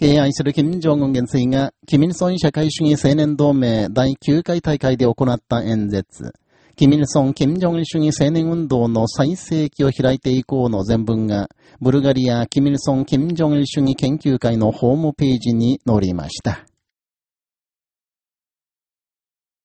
敬愛する金正恩元帥が、キミルソン社会主義青年同盟第9回大会で行った演説、キミルソン・金正恩主義青年運動の最盛期を開いて以降の全文が、ブルガリア・キミルソン・金正恩主義研究会のホームページに載りました。